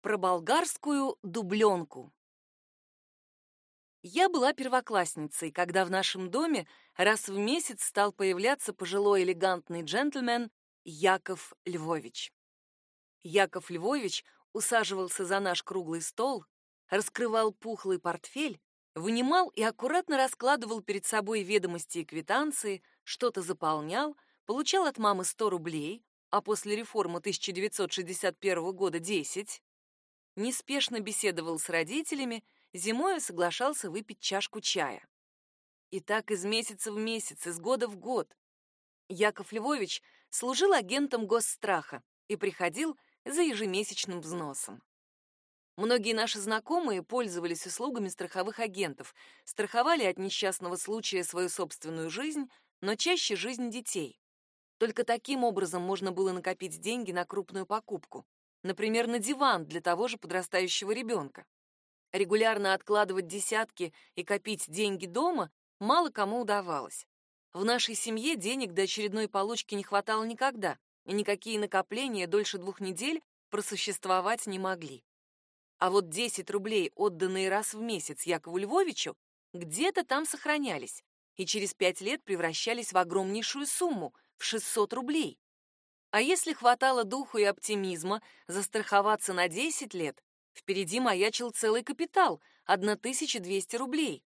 Про болгарскую дубленку. Я была первоклассницей, когда в нашем доме раз в месяц стал появляться пожилой элегантный джентльмен Яков Львович. Яков Львович усаживался за наш круглый стол, раскрывал пухлый портфель, вынимал и аккуратно раскладывал перед собой ведомости и квитанции, что-то заполнял, получал от мамы 100 рублей, а после реформы 1961 года 10, неспешно беседовал с родителями, зимой соглашался выпить чашку чая. И так из месяца в месяц, из года в год. Яков Львович служил агентом госстраха и приходил за ежемесячным взносом. Многие наши знакомые пользовались услугами страховых агентов, страховали от несчастного случая свою собственную жизнь, но чаще жизнь детей. Только таким образом можно было накопить деньги на крупную покупку, например, на диван для того же подрастающего ребенка. Регулярно откладывать десятки и копить деньги дома мало кому удавалось. В нашей семье денег до очередной получки не хватало никогда, и никакие накопления дольше двух недель просуществовать не могли. А вот 10 рублей, отданные раз в месяц Якову Львовичу, где-то там сохранялись и через 5 лет превращались в огромнейшую сумму в 600 рублей. А если хватало духу и оптимизма застраховаться на 10 лет, впереди маячил целый капитал 1200 рублей.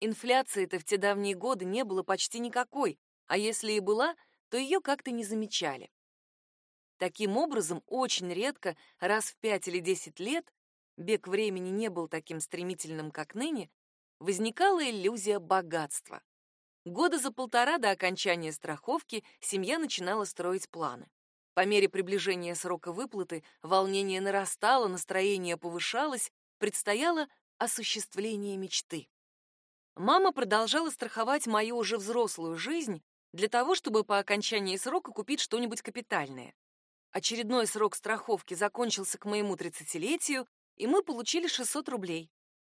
Инфляции-то в те давние годы не было почти никакой, а если и была, то ее как-то не замечали. Таким образом, очень редко, раз в 5 или 10 лет, бег времени не был таким стремительным, как ныне, возникала иллюзия богатства. Года за полтора до окончания страховки семья начинала строить планы. По мере приближения срока выплаты волнение нарастало, настроение повышалось, предстояло осуществление мечты. Мама продолжала страховать мою уже взрослую жизнь для того, чтобы по окончании срока купить что-нибудь капитальное. Очередной срок страховки закончился к моему тридцатилетию, и мы получили 600 рублей.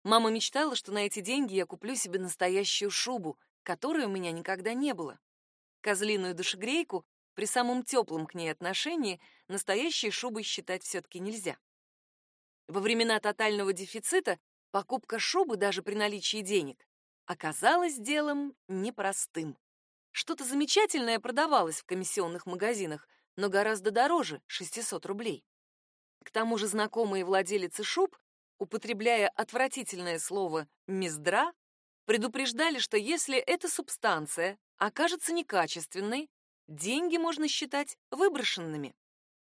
Мама мечтала, что на эти деньги я куплю себе настоящую шубу, которой у меня никогда не было. Козлиную душегрейку при самом теплом к ней отношении настоящей шубой считать все-таки нельзя. Во времена тотального дефицита покупка шубы даже при наличии денег оказалась делом непростым. Что-то замечательное продавалось в комиссионных магазинах, но гораздо дороже 600 рублей. К тому же знакомые владелицы шуб, употребляя отвратительное слово «мездра», предупреждали, что если эта субстанция окажется некачественной, деньги можно считать выброшенными.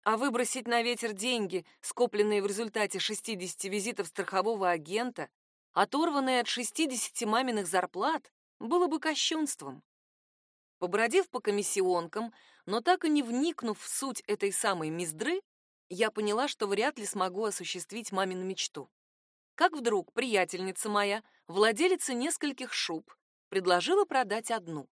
А выбросить на ветер деньги, скопленные в результате 60 визитов страхового агента, оторванные от 60 маминых зарплат, было бы кощунством. Побродив по комиссионкам, но так и не вникнув в суть этой самой миздры, я поняла, что вряд ли смогу осуществить мамину мечту. Как вдруг приятельница моя, владелица нескольких шуб, предложила продать одну.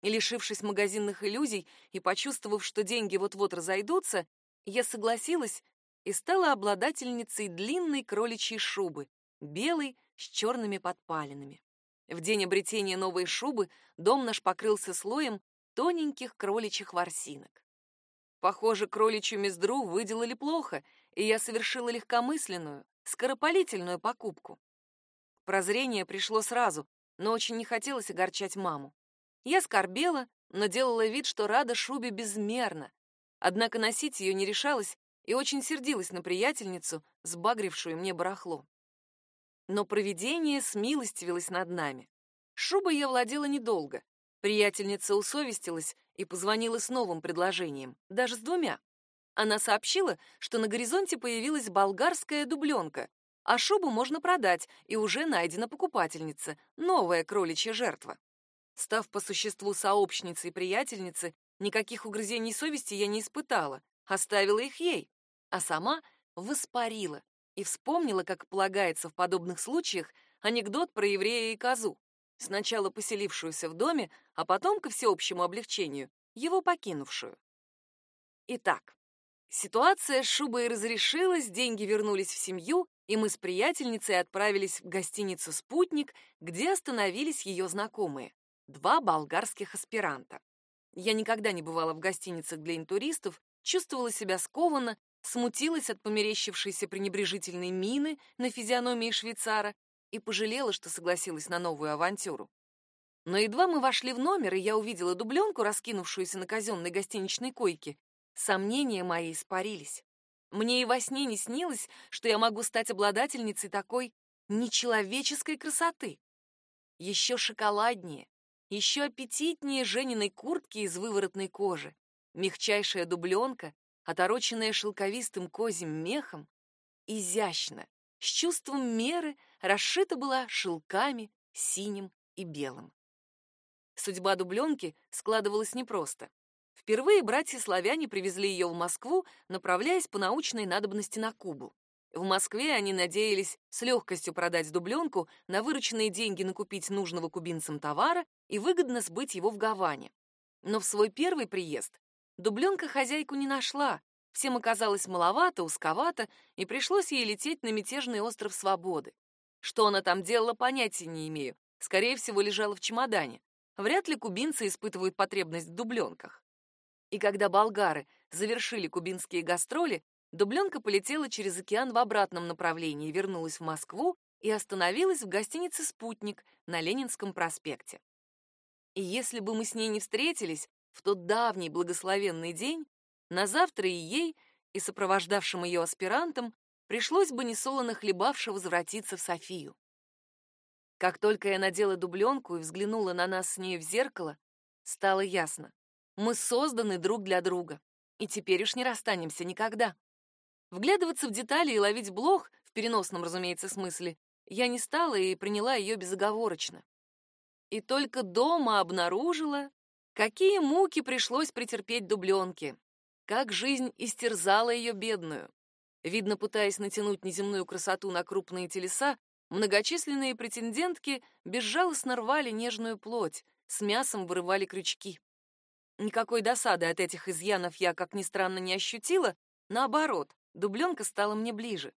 И лишившись магазинных иллюзий и почувствовав, что деньги вот-вот разойдутся, я согласилась и стала обладательницей длинной кроличьей шубы, белой с черными подпалинами. В день обретения новой шубы дом наш покрылся слоем тоненьких кроличьих ворсинок. Похоже, кроличью мездру выделали плохо, и я совершила легкомысленную, скоропалительную покупку. Прозрение пришло сразу, но очень не хотелось огорчать маму. Я скорбела, но делала вид, что рада шубе безмерно. Однако носить ее не решалась и очень сердилась на приятельницу, сбагрившую мне барахло. Но провидение смилостивилось над нами. Шубой я владела недолго. Приятельница усовестилась и позвонила с новым предложением, даже с двумя. Она сообщила, что на горизонте появилась болгарская дубленка, а шубу можно продать, и уже найдена покупательница, новая кроличья жертва. Став по существу сообщницей и приятельницы, никаких угрызений совести я не испытала, оставила их ей, а сама воспарила и вспомнила, как полагается в подобных случаях, анекдот про еврея и козу сначала поселившуюся в доме, а потом, ко всеобщему облегчению, его покинувшую. Итак, ситуация с шубой разрешилась, деньги вернулись в семью, и мы с приятельницей отправились в гостиницу «Спутник», где остановились ее знакомые — два болгарских аспиранта. Я никогда не бывала в гостиницах для интуристов, чувствовала себя скованно, смутилась от померещившейся пренебрежительной мины на физиономии швейцара и пожалела, что согласилась на новую авантюру. Но едва мы вошли в номер, и я увидела дубленку, раскинувшуюся на казенной гостиничной койке, сомнения мои испарились. Мне и во сне не снилось, что я могу стать обладательницей такой нечеловеческой красоты. Еще шоколаднее, еще аппетитнее Жениной куртки из выворотной кожи, мягчайшая дубленка, отороченная шелковистым козьим мехом, изящно, с чувством меры, расшита была шелками синим и белым. Судьба дубленки складывалась непросто. Впервые братья-славяне привезли ее в Москву, направляясь по научной надобности на Кубу. В Москве они надеялись с легкостью продать дубленку, на вырученные деньги накупить нужного кубинцам товара и выгодно сбыть его в Гаване. Но в свой первый приезд дубленка хозяйку не нашла, всем оказалось маловато, узковато, и пришлось ей лететь на мятежный остров Свободы. Что она там делала, понятия не имею. Скорее всего, лежала в чемодане. Вряд ли кубинцы испытывают потребность в дубленках. И когда болгары завершили кубинские гастроли, Дубленка полетела через океан в обратном направлении, вернулась в Москву и остановилась в гостинице «Спутник» на Ленинском проспекте. И если бы мы с ней не встретились в тот давний благословенный день, на завтра и ей, и сопровождавшим ее аспирантам пришлось бы несолоно хлебавше возвратиться в Софию. Как только я надела дубленку и взглянула на нас с ней в зеркало, стало ясно. Мы созданы друг для друга, и теперь уж не расстанемся никогда. Вглядываться в детали и ловить блох, в переносном, разумеется, смысле, я не стала и приняла ее безоговорочно. И только дома обнаружила, какие муки пришлось претерпеть дубленке, как жизнь истерзала ее бедную. Видно, пытаясь натянуть неземную красоту на крупные телеса, многочисленные претендентки безжалостно рвали нежную плоть, с мясом вырывали крючки. Никакой досады от этих изъянов я, как ни странно, не ощутила, наоборот, дубленка стала мне ближе.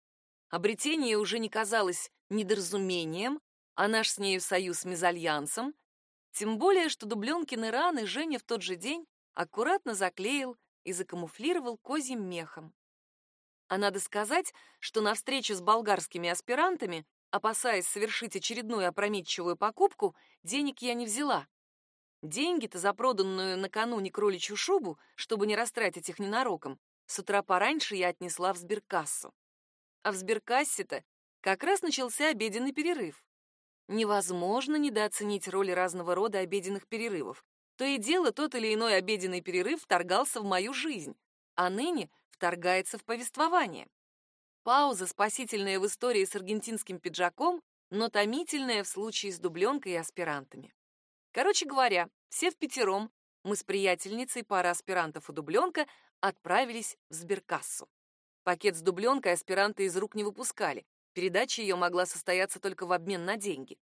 Обретение уже не казалось недоразумением, а наш с нею союз мезальянсом, тем более, что дубленкины раны Женя в тот же день аккуратно заклеил и закамуфлировал козьим мехом. А надо сказать, что на встречу с болгарскими аспирантами, опасаясь совершить очередную опрометчивую покупку, денег я не взяла. Деньги-то за проданную накануне кроличью шубу, чтобы не растратить их ненароком, с утра пораньше я отнесла в сберкассу. А в сберкассе-то как раз начался обеденный перерыв. Невозможно недооценить роли разного рода обеденных перерывов. То и дело, тот или иной обеденный перерыв вторгался в мою жизнь, а ныне вторгается в повествование. Пауза, спасительная в истории с аргентинским пиджаком, но томительная в случае с дубленкой и аспирантами. Короче говоря, все в пятером, мы с приятельницей, пара аспирантов и дубленка, отправились в сберкассу. Пакет с дубленкой аспиранты из рук не выпускали. Передача ее могла состояться только в обмен на деньги.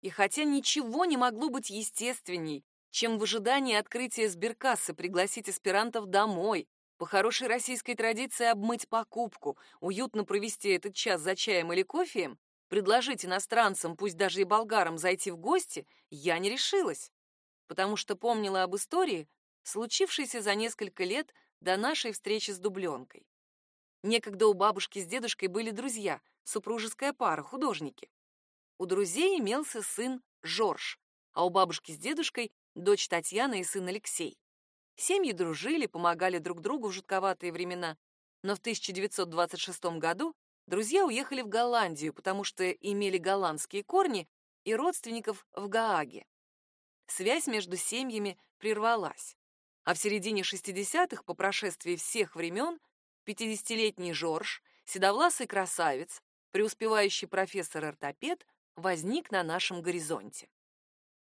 И хотя ничего не могло быть естественней, чем в ожидании открытия сберкассы пригласить аспирантов домой, по хорошей российской традиции обмыть покупку, уютно провести этот час за чаем или кофеем, предложить иностранцам, пусть даже и болгарам, зайти в гости, я не решилась, потому что помнила об истории, случившейся за несколько лет до нашей встречи с дубленкой. Некогда у бабушки с дедушкой были друзья, супружеская пара, художники. У друзей имелся сын Жорж, а у бабушки с дедушкой дочь Татьяна и сын Алексей. Семьи дружили, помогали друг другу в жутковатые времена, но в 1926 году друзья уехали в Голландию, потому что имели голландские корни и родственников в Гааге. Связь между семьями прервалась. А в середине 60-х, по прошествии всех времен, 50-летний Жорж, седовласый красавец, преуспевающий профессор-ортопед, возник на нашем горизонте.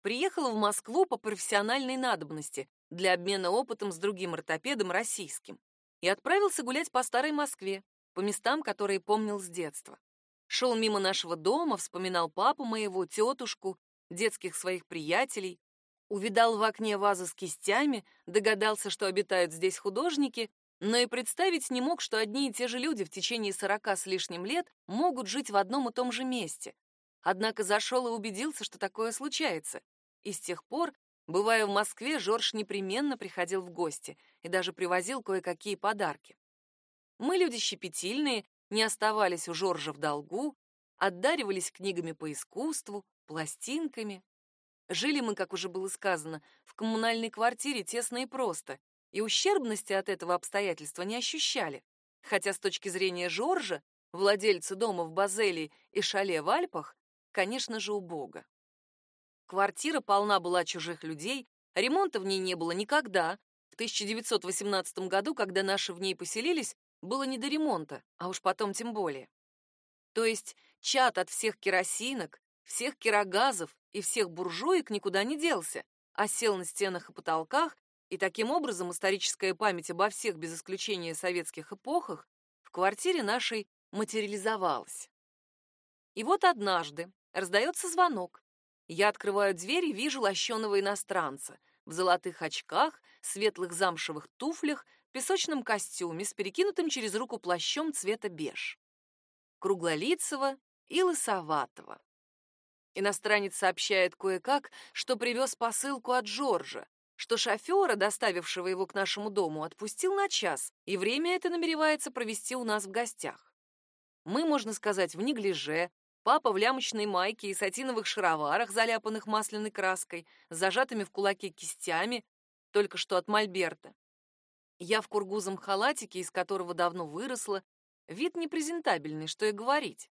Приехал в Москву по профессиональной надобности для обмена опытом с другим ортопедом российским и отправился гулять по старой Москве, по местам, которые помнил с детства. Шел мимо нашего дома, вспоминал папу моего, тетушку, детских своих приятелей, увидал в окне вазы с кистями, догадался, что обитают здесь художники, но и представить не мог, что одни и те же люди в течение сорока с лишним лет могут жить в одном и том же месте. Однако зашел и убедился, что такое случается. И с тех пор, бывая в Москве, Жорж непременно приходил в гости и даже привозил кое-какие подарки. Мы люди щепетильные, не оставались у Жоржа в долгу, отдаривались книгами по искусству, пластинками. Жили мы, как уже было сказано, в коммунальной квартире тесно и просто, и ущербности от этого обстоятельства не ощущали. Хотя с точки зрения Жоржа, владельца дома в Базелии и шале в Альпах, конечно же, убого. Квартира полна была чужих людей, ремонта в ней не было никогда. В 1918 году, когда наши в ней поселились, было не до ремонта, а уж потом тем более. То есть чат от всех керосинок, всех кирогазов и всех буржуек никуда не делся, а сел на стенах и потолках, и таким образом историческая память обо всех без исключения советских эпохах в квартире нашей материализовалась. И вот однажды раздается звонок. Я открываю дверь и вижу лощеного иностранца в золотых очках, светлых замшевых туфлях, песочном костюме с перекинутым через руку плащом цвета беж. Круглолицего и лысоватого. Иностранец сообщает кое-как, что привез посылку от Джорджа, что шофера, доставившего его к нашему дому, отпустил на час, и время это намеревается провести у нас в гостях. Мы, можно сказать, в неглиже, папа в лямочной майке и сатиновых шароварах, заляпанных масляной краской, с зажатыми в кулаке кистями, только что от мольберта. Я в кургузом халатике, из которого давно выросла, вид непрезентабельный, что и говорить.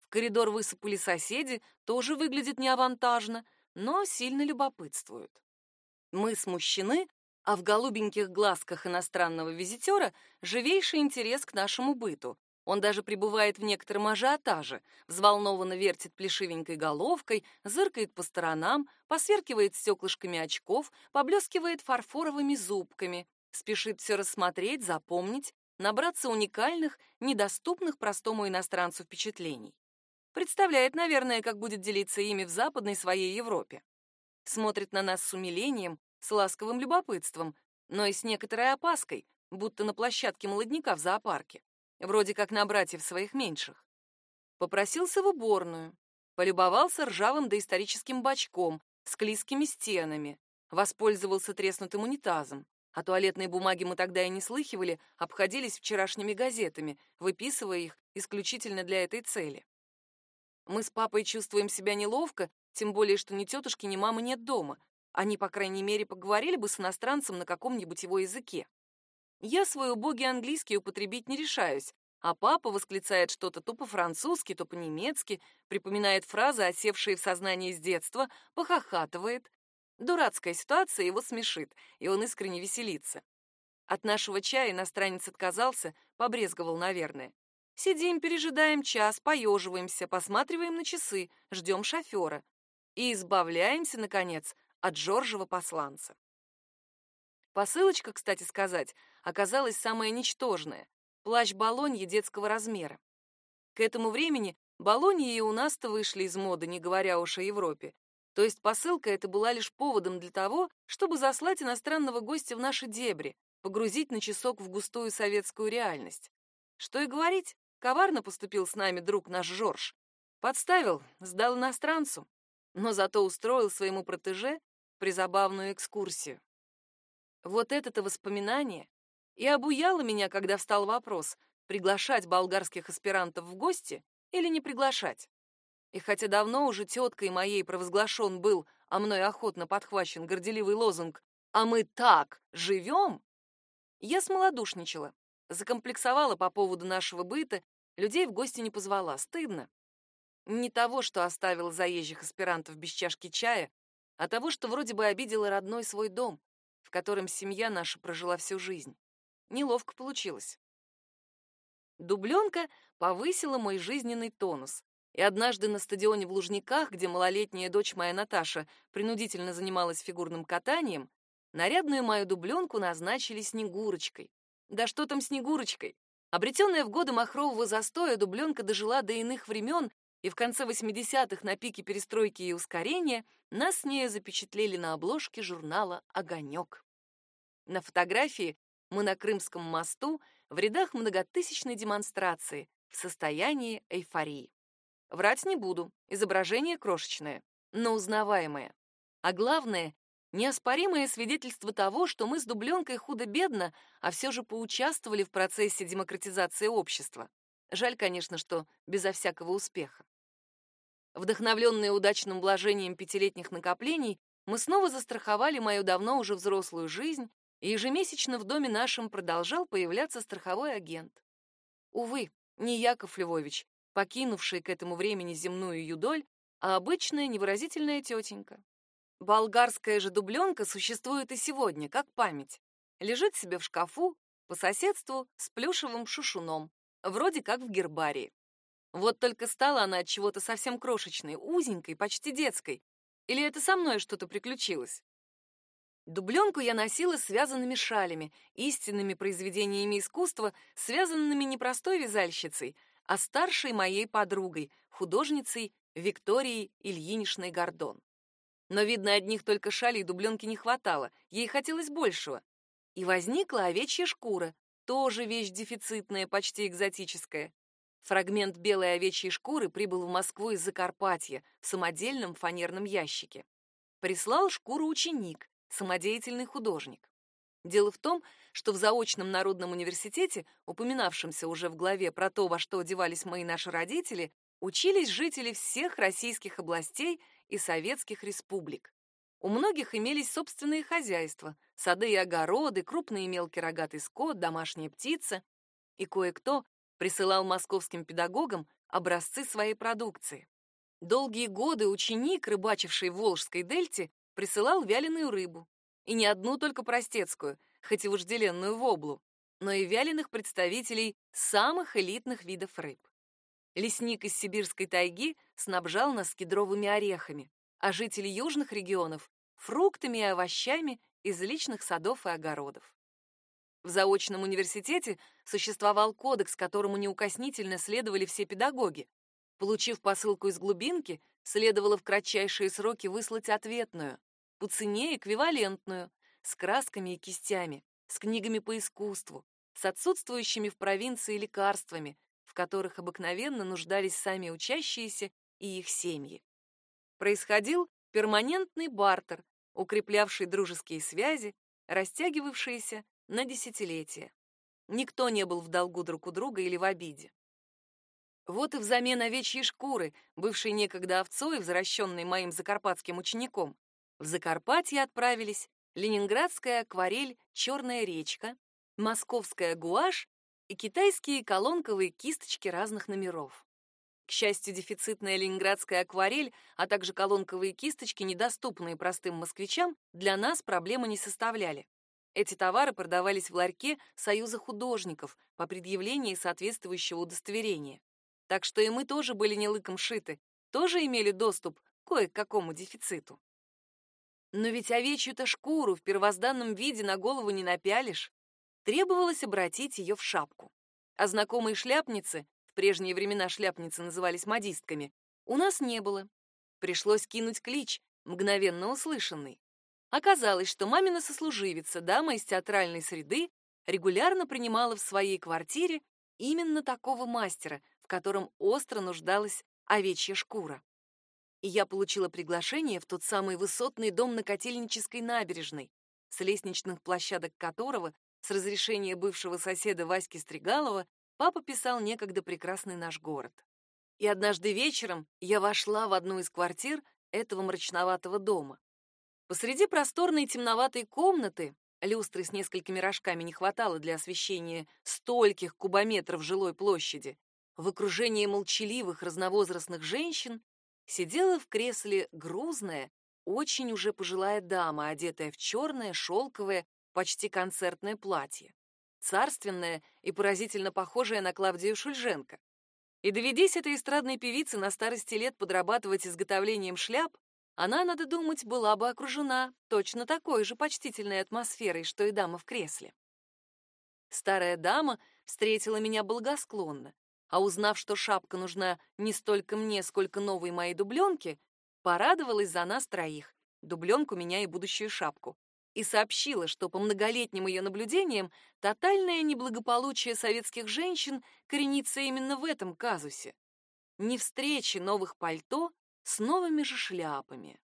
В коридор высыпали соседи, тоже выглядит неавантажно, но сильно любопытствуют. Мы смущены, а в голубеньких глазках иностранного визитера живейший интерес к нашему быту. Он даже пребывает в некотором ажиотаже, взволнованно вертит плешивенькой головкой, зыркает по сторонам, посверкивает стеклышками очков, поблескивает фарфоровыми зубками, спешит все рассмотреть, запомнить, набраться уникальных, недоступных простому иностранцу впечатлений. Представляет, наверное, как будет делиться ими в западной своей Европе. Смотрит на нас с умилением, с ласковым любопытством, но и с некоторой опаской, будто на площадке молодняка в зоопарке, вроде как на братьев своих меньших. Попросился в уборную, полюбовался ржавым доисторическим бачком с клизкими стенами, воспользовался треснутым унитазом. О туалетной бумаге мы тогда и не слыхивали, обходились вчерашними газетами, выписывая их исключительно для этой цели. Мы с папой чувствуем себя неловко, тем более, что ни тетушки, ни мамы нет дома. Они, по крайней мере, поговорили бы с иностранцем на каком-нибудь его языке. Я свой убогий английский употребить не решаюсь, а папа восклицает что-то то по-французски, то по-немецки, припоминает фразы, осевшие в сознании с детства, похохатывает. Дурацкая ситуация его смешит, и он искренне веселится. От нашего чая иностранец отказался, побрезговал, наверное. Сидим, пережидаем час, поеживаемся, посматриваем на часы, ждем шофера. И избавляемся, наконец, от Жоржева посланца. Посылочка, кстати сказать, оказалась самая ничтожная. Плащ Болоньи детского размера. К этому времени Болоньи и у нас-то вышли из моды, не говоря уж о Европе. То есть посылка это была лишь поводом для того, чтобы заслать иностранного гостя в наши дебри, погрузить на часок в густую советскую реальность. Что и говорить, Коварно поступил с нами друг наш Жорж. Подставил, сдал иностранцу, но зато устроил своему протеже призабавную экскурсию. Вот это-то воспоминание и обуяло меня, когда встал вопрос, приглашать болгарских аспирантов в гости или не приглашать. И хотя давно уже теткой моей провозглашен был, а мной охотно подхвачен горделивый лозунг «А мы так живем!», я смолодушничала Закомплексовала по поводу нашего быта, людей в гости не позвала, стыдно. Не того, что оставила заезжих аспирантов без чашки чая, а того, что вроде бы обидела родной свой дом, в котором семья наша прожила всю жизнь. Неловко получилось. Дубленка повысила мой жизненный тонус, и однажды на стадионе в Лужниках, где малолетняя дочь моя Наташа принудительно занималась фигурным катанием, нарядную мою дубленку назначили Снегурочкой. Да что там Снегурочкой? Обретенная в годы махрового застоя, дубленка дожила до иных времен, и в конце 80-х на пике перестройки и ускорения нас с ней запечатлели на обложке журнала «Огонек». На фотографии мы на Крымском мосту в рядах многотысячной демонстрации в состоянии эйфории. Врать не буду, изображение крошечное, но узнаваемое. А главное, неоспоримое свидетельство того, что мы с дубленкой худо-бедно, а все же поучаствовали в процессе демократизации общества. Жаль, конечно, что безо всякого успеха. Вдохновленные удачным вложением пятилетних накоплений, мы снова застраховали мою давно уже взрослую жизнь, и ежемесячно в доме нашем продолжал появляться страховой агент. Увы, не Яков Львович, покинувший к этому времени земную юдоль, а обычная невыразительная тетенька. Болгарская же дубленка существует и сегодня, как память. Лежит себе в шкафу, по соседству с плюшевым шушуном, вроде как в гербарии. Вот только стала она от чего-то совсем крошечной, узенькой, почти детской. Или это со мной что-то приключилось? Дубленку я носила связанными шалями, истинными произведениями искусства, связанными не простой вязальщицей, а старшей моей подругой, художницей Викторией Ильиничной Гордон. Но, видно, одних только шалей дубленки не хватало, ей хотелось большего. И возникла овечья шкура, тоже вещь дефицитная, почти экзотическая. Фрагмент белой овечьей шкуры прибыл в Москву из Закарпатья в самодельном фанерном ящике. Прислал шкуру ученик, самодеятельный художник. Дело в том, что в заочном народном университете, упоминавшемся уже в главе про то, во что одевались мои наши родители, учились жители всех российских областей и советских республик. У многих имелись собственные хозяйства, сады и огороды, крупный и мелкий рогатый скот, домашняя птица, и кое-кто присылал московским педагогам образцы своей продукции. Долгие годы ученик, рыбачивший в Волжской дельте, присылал вяленую рыбу, и не одну только простецкую, хоть и вожделенную воблу, но и вяленых представителей самых элитных видов рыб. Лесник из сибирской тайги снабжал нас кедровыми орехами, а жители южных регионов — фруктами и овощами из личных садов и огородов. В заочном университете существовал кодекс, которому неукоснительно следовали все педагоги. Получив посылку из глубинки, следовало в кратчайшие сроки выслать ответную, по цене эквивалентную, с красками и кистями, с книгами по искусству, с отсутствующими в провинции лекарствами, в которых обыкновенно нуждались сами учащиеся и их семьи. Происходил перманентный бартер, укреплявший дружеские связи, растягивавшиеся на десятилетия. Никто не был в долгу друг у друга или в обиде. Вот и взамен овечьей шкуры, бывшей некогда овцой, возвращенной моим закарпатским учеником, в Закарпатье отправились ленинградская акварель «Черная речка», московская гуашь и китайские колонковые кисточки разных номеров. К счастью, дефицитная ленинградская акварель, а также колонковые кисточки, недоступные простым москвичам, для нас проблемы не составляли. Эти товары продавались в ларьке Союза художников по предъявлении соответствующего удостоверения. Так что и мы тоже были не лыком шиты, тоже имели доступ кое к какому дефициту. Но ведь овечью-то шкуру в первозданном виде на голову не напялишь требовалось обратить ее в шапку. А знакомые шляпницы, в прежние времена шляпницы назывались модистками, у нас не было. Пришлось кинуть клич, мгновенно услышанный. Оказалось, что мамина сослуживица, дама из театральной среды, регулярно принимала в своей квартире именно такого мастера, в котором остро нуждалась овечья шкура. И я получила приглашение в тот самый высотный дом на Котельнической набережной, с лестничных площадок которого с разрешения бывшего соседа Васьки Стригалова папа писал некогда прекрасный наш город. И однажды вечером я вошла в одну из квартир этого мрачноватого дома. Посреди просторной темноватой комнаты люстры с несколькими рожками не хватало для освещения стольких кубометров жилой площади. В окружении молчаливых разновозрастных женщин сидела в кресле грузная, очень уже пожилая дама, одетая в черное шелковое почти концертное платье, царственное и поразительно похожее на Клавдию Шульженко. И доведись этой эстрадной певице на старости лет подрабатывать изготовлением шляп, она, надо думать, была бы окружена точно такой же почтительной атмосферой, что и дама в кресле. Старая дама встретила меня благосклонно, а узнав, что шапка нужна не столько мне, сколько новой моей дубленке, порадовалась за нас троих, дубленку меня и будущую шапку, и сообщила, что по многолетним ее наблюдениям тотальное неблагополучие советских женщин коренится именно в этом казусе. Не встречи новых пальто с новыми же шляпами.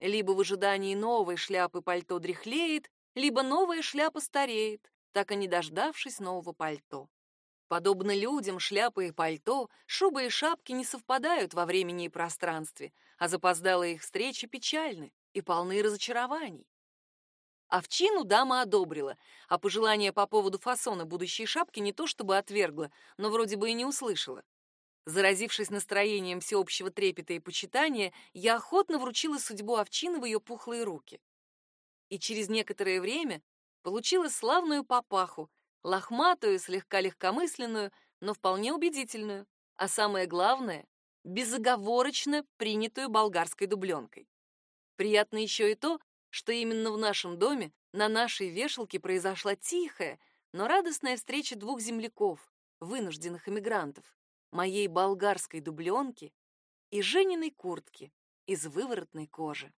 Либо в ожидании новой шляпы пальто дряхлеет, либо новая шляпа стареет, так и не дождавшись нового пальто. Подобно людям, шляпы и пальто, шубы и шапки не совпадают во времени и пространстве, а запоздалые их встречи печальны и полны разочарований. Овчину дама одобрила, а пожелания по поводу фасона будущей шапки не то чтобы отвергла, но вроде бы и не услышала. Заразившись настроением всеобщего трепета и почитания, я охотно вручила судьбу овчины в ее пухлые руки. И через некоторое время получила славную папаху, лохматую, слегка легкомысленную, но вполне убедительную, а самое главное — безоговорочно принятую болгарской дубленкой. Приятно еще и то, что именно в нашем доме на нашей вешалке произошла тихая, но радостная встреча двух земляков, вынужденных эмигрантов, моей болгарской дубленки и Жениной куртки из выворотной кожи.